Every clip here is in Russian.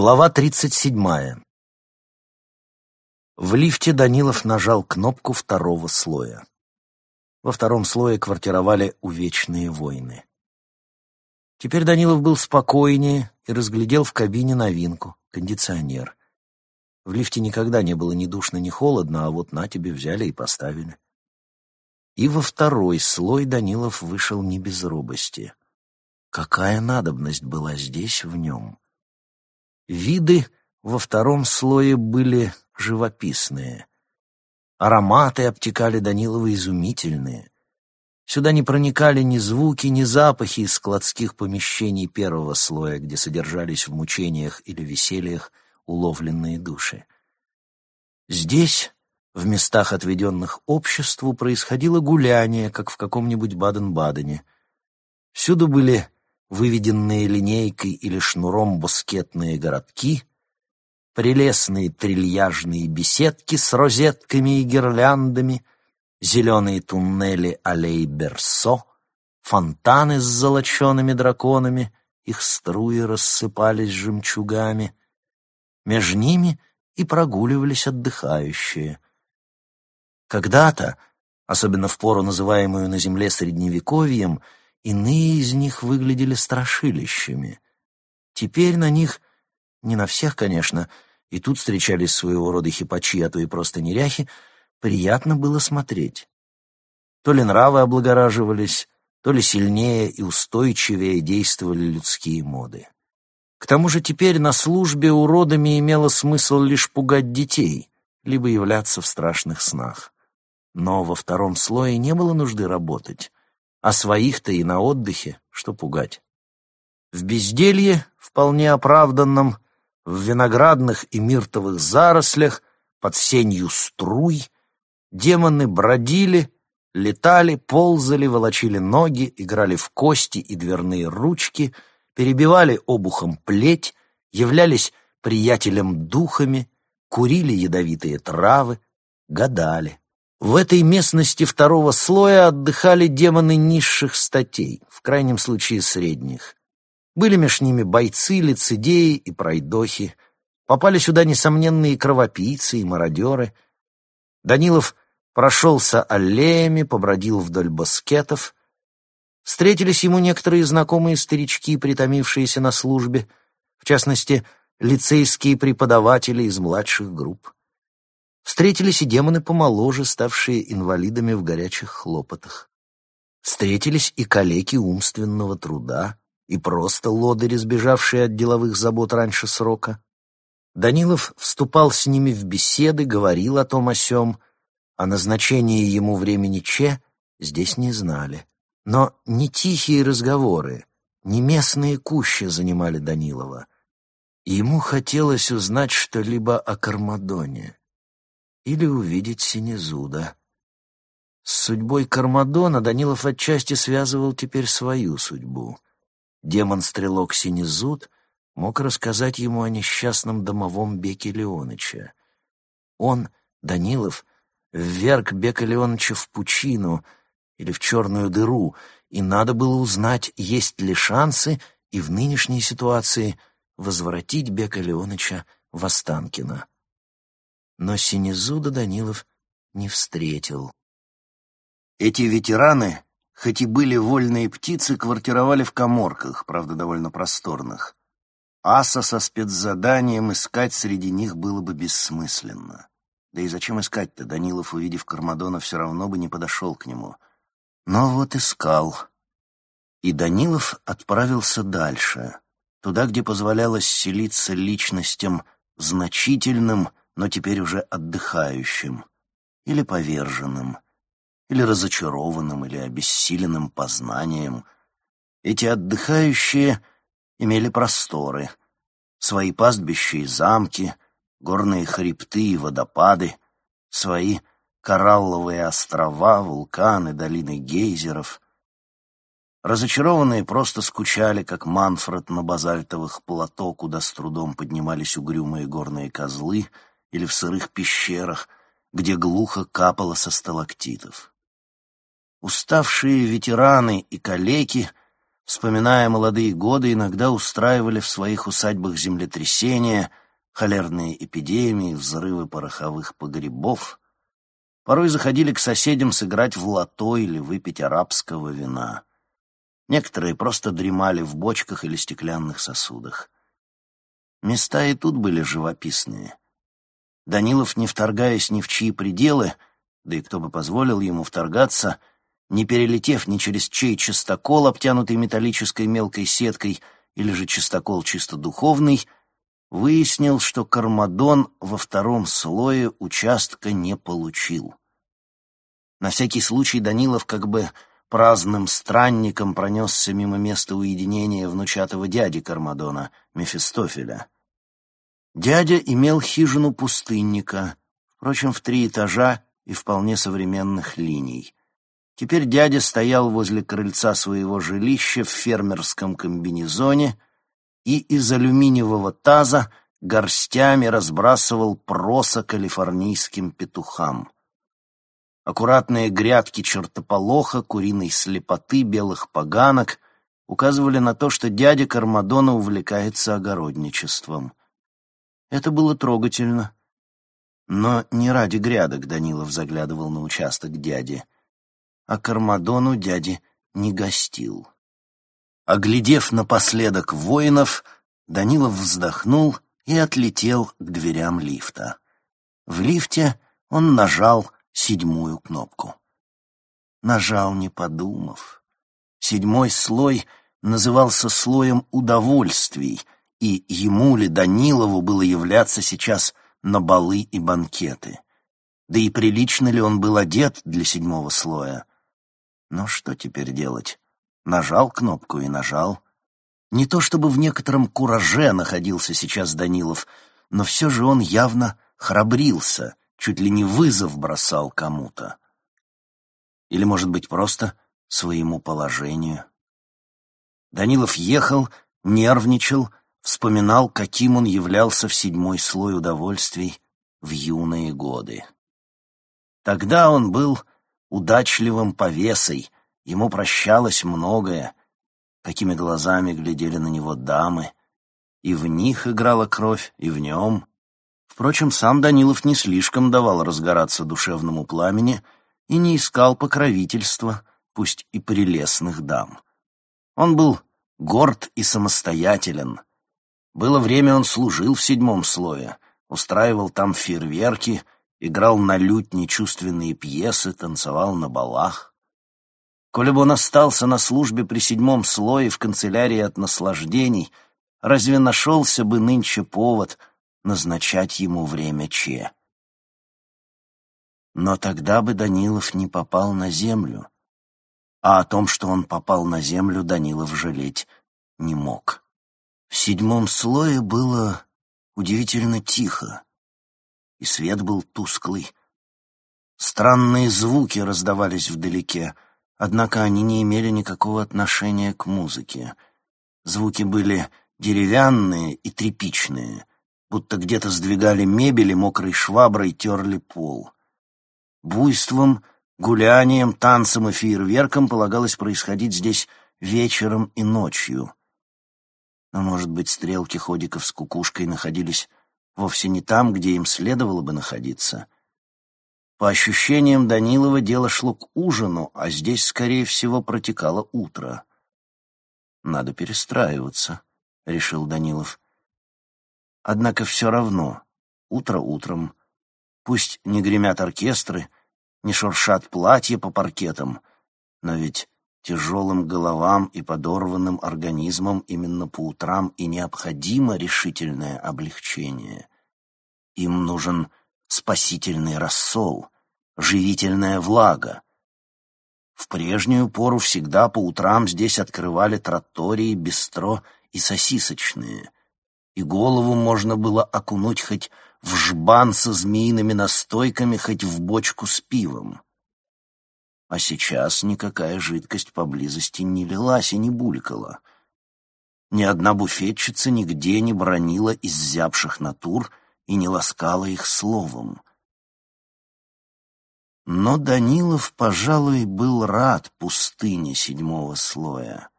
Глава тридцать седьмая. В лифте Данилов нажал кнопку второго слоя. Во втором слое квартировали увечные войны. Теперь Данилов был спокойнее и разглядел в кабине новинку — кондиционер. В лифте никогда не было ни душно, ни холодно, а вот на тебе взяли и поставили. И во второй слой Данилов вышел не без робости. Какая надобность была здесь в нем? Виды во втором слое были живописные. Ароматы обтекали Данилова изумительные. Сюда не проникали ни звуки, ни запахи из складских помещений первого слоя, где содержались в мучениях или весельях уловленные души. Здесь, в местах, отведенных обществу, происходило гуляние, как в каком-нибудь Баден-Бадене. Всюду были выведенные линейкой или шнуром бускетные городки, прелестные трильяжные беседки с розетками и гирляндами, зеленые туннели аллей Берсо, фонтаны с золочеными драконами, их струи рассыпались жемчугами. Между ними и прогуливались отдыхающие. Когда-то, особенно в пору, называемую на земле Средневековьем, Иные из них выглядели страшилищами. Теперь на них, не на всех, конечно, и тут встречались своего рода хипачи, а то и просто неряхи, приятно было смотреть. То ли нравы облагораживались, то ли сильнее и устойчивее действовали людские моды. К тому же теперь на службе уродами имело смысл лишь пугать детей, либо являться в страшных снах. Но во втором слое не было нужды работать а своих-то и на отдыхе, что пугать. В безделье, вполне оправданном, в виноградных и миртовых зарослях, под сенью струй, демоны бродили, летали, ползали, волочили ноги, играли в кости и дверные ручки, перебивали обухом плеть, являлись приятелем духами, курили ядовитые травы, гадали. В этой местности второго слоя отдыхали демоны низших статей, в крайнем случае средних. Были меж ними бойцы, лицедеи и пройдохи. Попали сюда несомненные кровопийцы и мародеры. Данилов прошелся аллеями, побродил вдоль баскетов. Встретились ему некоторые знакомые старички, притомившиеся на службе, в частности, лицейские преподаватели из младших групп. Встретились и демоны помоложе, ставшие инвалидами в горячих хлопотах. Встретились и калеки умственного труда, и просто лодыри, сбежавшие от деловых забот раньше срока. Данилов вступал с ними в беседы, говорил о том о сём, о назначении ему времени Че здесь не знали. Но не тихие разговоры, не местные кущи занимали Данилова. ему хотелось узнать что-либо о Кармадоне или увидеть Синезуда. С судьбой Кармадона Данилов отчасти связывал теперь свою судьбу. Демон-стрелок Синезуд мог рассказать ему о несчастном домовом Беке Леоныча. Он, Данилов, вверг Бека Леоныча в пучину или в черную дыру, и надо было узнать, есть ли шансы и в нынешней ситуации возвратить Бека Леоныча в Останкино но Синезуда Данилов не встретил. Эти ветераны, хоть и были вольные птицы, квартировали в коморках, правда, довольно просторных. Аса со спецзаданием искать среди них было бы бессмысленно. Да и зачем искать-то? Данилов, увидев Кармадона, все равно бы не подошел к нему. Но вот искал. И Данилов отправился дальше, туда, где позволялось селиться личностям значительным но теперь уже отдыхающим, или поверженным, или разочарованным, или обессиленным познанием. Эти отдыхающие имели просторы, свои пастбища и замки, горные хребты и водопады, свои коралловые острова, вулканы, долины гейзеров. Разочарованные просто скучали, как Манфред на базальтовых плато, куда с трудом поднимались угрюмые горные козлы — или в сырых пещерах, где глухо капало со сталактитов. Уставшие ветераны и калеки вспоминая молодые годы, иногда устраивали в своих усадьбах землетрясения, холерные эпидемии, взрывы пороховых погребов. Порой заходили к соседям сыграть в лото или выпить арабского вина. Некоторые просто дремали в бочках или стеклянных сосудах. Места и тут были живописные. Данилов, не вторгаясь ни в чьи пределы, да и кто бы позволил ему вторгаться, не перелетев ни через чей чистокол, обтянутый металлической мелкой сеткой, или же чистокол чисто духовный, выяснил, что Кармадон во втором слое участка не получил. На всякий случай Данилов как бы праздным странником пронесся мимо места уединения внучатого дяди Кармадона, Мефистофеля. Дядя имел хижину пустынника, впрочем, в три этажа и вполне современных линий. Теперь дядя стоял возле крыльца своего жилища в фермерском комбинезоне и из алюминиевого таза горстями разбрасывал проса калифорнийским петухам. Аккуратные грядки чертополоха, куриной слепоты, белых поганок указывали на то, что дядя Кармадона увлекается огородничеством. Это было трогательно. Но не ради грядок Данилов заглядывал на участок дяди, а Кармадону дяди не гостил. Оглядев напоследок воинов, Данилов вздохнул и отлетел к дверям лифта. В лифте он нажал седьмую кнопку. Нажал, не подумав. Седьмой слой назывался слоем удовольствий, и ему ли, Данилову, было являться сейчас на балы и банкеты. Да и прилично ли он был одет для седьмого слоя? Но что теперь делать? Нажал кнопку и нажал. Не то чтобы в некотором кураже находился сейчас Данилов, но все же он явно храбрился — чуть ли не вызов бросал кому-то. Или, может быть, просто своему положению. Данилов ехал, нервничал, вспоминал, каким он являлся в седьмой слой удовольствий в юные годы. Тогда он был удачливым повесой, ему прощалось многое, какими глазами глядели на него дамы, и в них играла кровь, и в нем, Впрочем, сам Данилов не слишком давал разгораться душевному пламени и не искал покровительства, пусть и прелестных дам. Он был горд и самостоятелен. Было время, он служил в седьмом слое, устраивал там фейерверки, играл на лютне чувственные пьесы, танцевал на балах. Коли бы он остался на службе при седьмом слое в канцелярии от наслаждений, разве нашелся бы нынче повод — назначать ему время Че. Но тогда бы Данилов не попал на землю, а о том, что он попал на землю, Данилов жалеть не мог. В седьмом слое было удивительно тихо, и свет был тусклый. Странные звуки раздавались вдалеке, однако они не имели никакого отношения к музыке. Звуки были деревянные и тряпичные — будто где-то сдвигали мебель и мокрой шваброй терли пол. Буйством, гулянием, танцем и фейерверком полагалось происходить здесь вечером и ночью. Но, может быть, стрелки ходиков с кукушкой находились вовсе не там, где им следовало бы находиться. По ощущениям Данилова дело шло к ужину, а здесь, скорее всего, протекало утро. «Надо перестраиваться», — решил Данилов. Однако все равно, утро утром, пусть не гремят оркестры, не шуршат платья по паркетам, но ведь тяжелым головам и подорванным организмам именно по утрам и необходимо решительное облегчение. Им нужен спасительный рассол, живительная влага. В прежнюю пору всегда по утрам здесь открывали тротории, бистро и сосисочные — и голову можно было окунуть хоть в жбан со змеиными настойками, хоть в бочку с пивом. А сейчас никакая жидкость поблизости не лилась и не булькала. Ни одна буфетчица нигде не бронила иззябших натур и не ласкала их словом. Но Данилов, пожалуй, был рад пустыне седьмого слоя.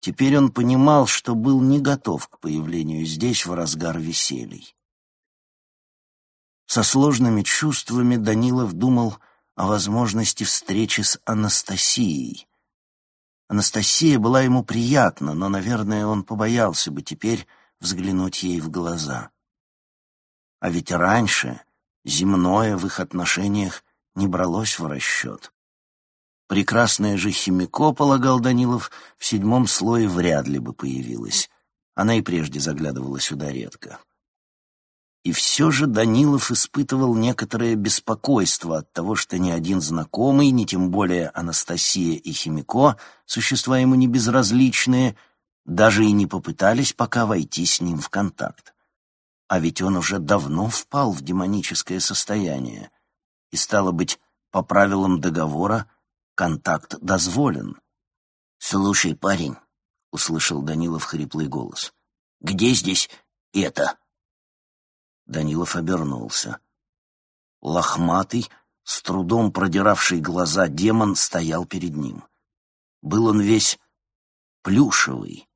Теперь он понимал, что был не готов к появлению здесь в разгар веселий. Со сложными чувствами Данилов думал о возможности встречи с Анастасией. Анастасия была ему приятна, но, наверное, он побоялся бы теперь взглянуть ей в глаза. А ведь раньше земное в их отношениях не бралось в расчет. Прекрасная же Химико, полагал Данилов, в седьмом слое вряд ли бы появилась. Она и прежде заглядывала сюда редко. И все же Данилов испытывал некоторое беспокойство от того, что ни один знакомый, ни тем более Анастасия и Химико, существа ему не безразличные, даже и не попытались пока войти с ним в контакт. А ведь он уже давно впал в демоническое состояние, и, стало быть, по правилам договора, контакт дозволен. «Слушай, парень», — услышал Данилов хриплый голос, — «где здесь это?» Данилов обернулся. Лохматый, с трудом продиравший глаза демон стоял перед ним. Был он весь плюшевый.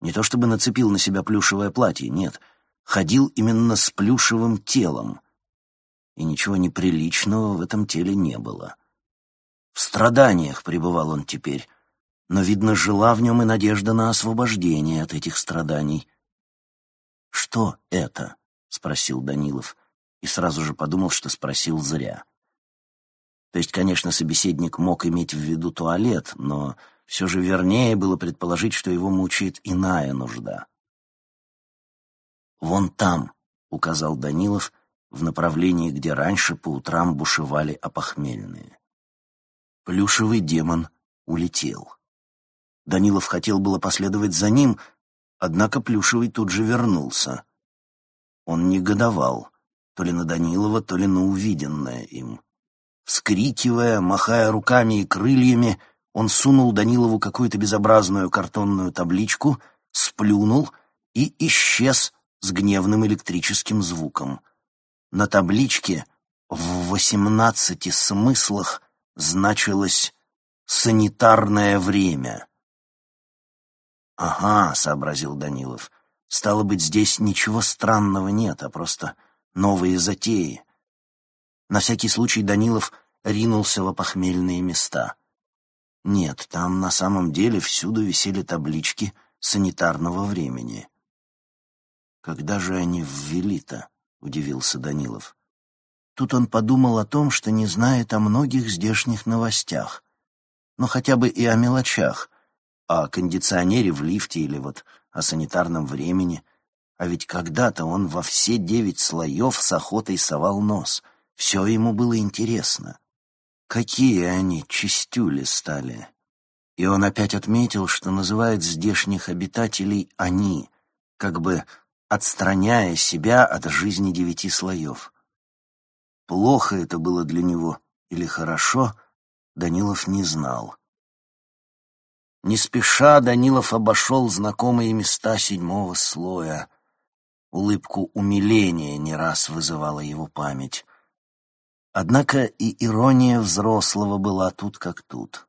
Не то чтобы нацепил на себя плюшевое платье, нет, ходил именно с плюшевым телом. И ничего неприличного в этом теле не было. В страданиях пребывал он теперь, но, видно, жила в нем и надежда на освобождение от этих страданий. Что это? — спросил Данилов, и сразу же подумал, что спросил зря. То есть, конечно, собеседник мог иметь в виду туалет, но все же вернее было предположить, что его мучает иная нужда. «Вон там», — указал Данилов, в направлении, где раньше по утрам бушевали опохмельные. Плюшевый демон улетел. Данилов хотел было последовать за ним, однако Плюшевый тут же вернулся. Он негодовал, то ли на Данилова, то ли на увиденное им. Вскрикивая, махая руками и крыльями, он сунул Данилову какую-то безобразную картонную табличку, сплюнул и исчез с гневным электрическим звуком. На табличке в восемнадцати смыслах значилось «санитарное время». «Ага», — сообразил Данилов, Стало быть, здесь ничего странного нет, а просто новые затеи. На всякий случай Данилов ринулся в опохмельные места. Нет, там на самом деле всюду висели таблички санитарного времени. «Когда же они ввели-то?» — удивился Данилов. Тут он подумал о том, что не знает о многих здешних новостях, но хотя бы и о мелочах, о кондиционере в лифте или вот о санитарном времени. А ведь когда-то он во все девять слоев с охотой совал нос. Все ему было интересно. Какие они чистюли стали. И он опять отметил, что называет здешних обитателей «они», как бы отстраняя себя от жизни девяти слоев. Плохо это было для него или хорошо, Данилов не знал. Не спеша Данилов обошел знакомые места седьмого слоя. Улыбку умиления не раз вызывала его память. Однако и ирония взрослого была тут как тут.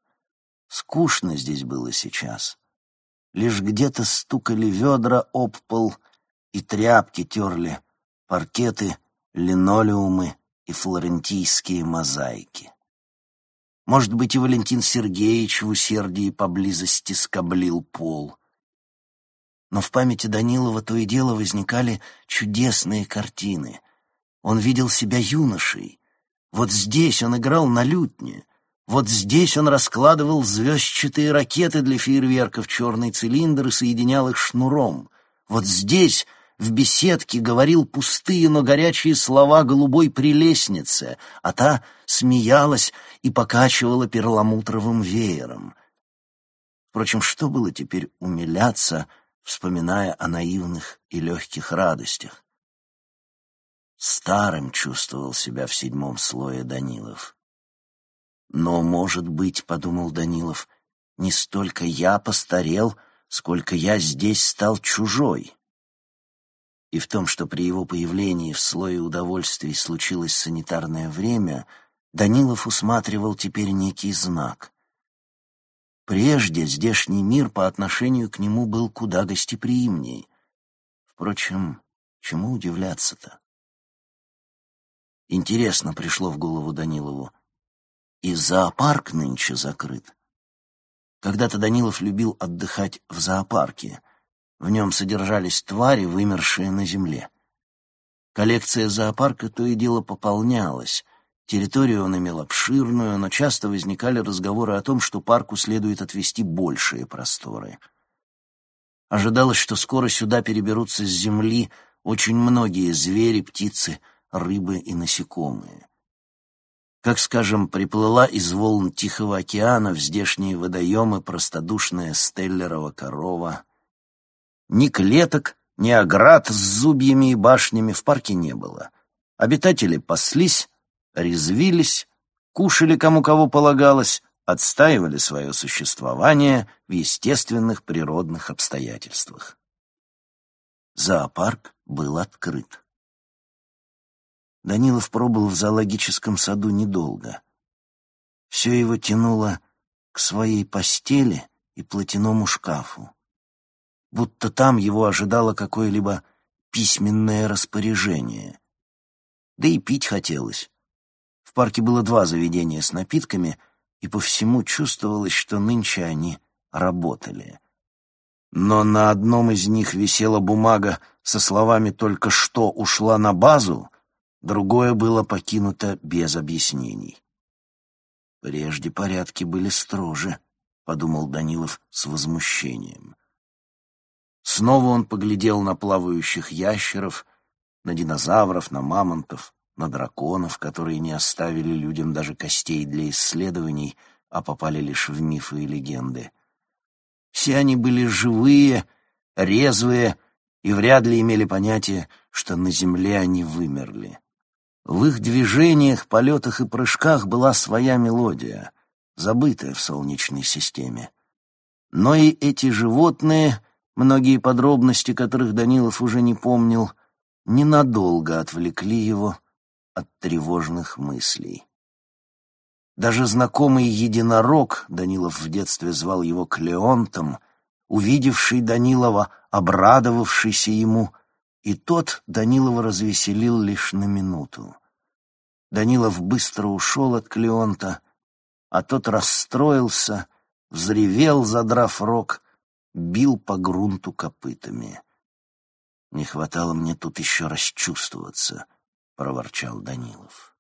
Скучно здесь было сейчас. Лишь где-то стукали ведра об пол, и тряпки терли паркеты, линолеумы и флорентийские мозаики. Может быть, и Валентин Сергеевич в усердии поблизости скоблил пол. Но в памяти Данилова то и дело возникали чудесные картины. Он видел себя юношей. Вот здесь он играл на лютне. Вот здесь он раскладывал звездчатые ракеты для фейерверков, черный цилиндр и соединял их шнуром. Вот здесь в беседке говорил пустые, но горячие слова голубой прелестнице, а та смеялась и покачивала перламутровым веером. Впрочем, что было теперь умиляться, вспоминая о наивных и легких радостях? Старым чувствовал себя в седьмом слое Данилов. «Но, может быть, — подумал Данилов, — не столько я постарел, сколько я здесь стал чужой» и в том, что при его появлении в слое удовольствий случилось санитарное время, Данилов усматривал теперь некий знак. Прежде здешний мир по отношению к нему был куда гостеприимней. Впрочем, чему удивляться-то? Интересно пришло в голову Данилову. И зоопарк нынче закрыт. Когда-то Данилов любил отдыхать в зоопарке. В нем содержались твари, вымершие на земле. Коллекция зоопарка то и дело пополнялась. Территорию он имел обширную, но часто возникали разговоры о том, что парку следует отвести большие просторы. Ожидалось, что скоро сюда переберутся с земли очень многие звери, птицы, рыбы и насекомые. Как, скажем, приплыла из волн Тихого океана в здешние водоемы простодушная стеллерова корова. Ни клеток, ни оград с зубьями и башнями в парке не было. Обитатели паслись, резвились, кушали кому кого полагалось, отстаивали свое существование в естественных природных обстоятельствах. Зоопарк был открыт. Данилов пробыл в зоологическом саду недолго. Все его тянуло к своей постели и платяному шкафу будто там его ожидало какое-либо письменное распоряжение. Да и пить хотелось. В парке было два заведения с напитками, и по всему чувствовалось, что нынче они работали. Но на одном из них висела бумага со словами «только что ушла на базу», другое было покинуто без объяснений. «Прежде порядки были строже», — подумал Данилов с возмущением. Снова он поглядел на плавающих ящеров, на динозавров, на мамонтов, на драконов, которые не оставили людям даже костей для исследований, а попали лишь в мифы и легенды. Все они были живые, резвые и вряд ли имели понятие, что на земле они вымерли. В их движениях, полетах и прыжках была своя мелодия, забытая в Солнечной системе. Но и эти животные многие подробности которых Данилов уже не помнил, ненадолго отвлекли его от тревожных мыслей. Даже знакомый единорог, Данилов в детстве звал его Клеонтом, увидевший Данилова, обрадовавшийся ему, и тот Данилова развеселил лишь на минуту. Данилов быстро ушел от Клеонта, а тот расстроился, взревел, задрав рог, бил по грунту копытами. «Не хватало мне тут еще расчувствоваться», — проворчал Данилов.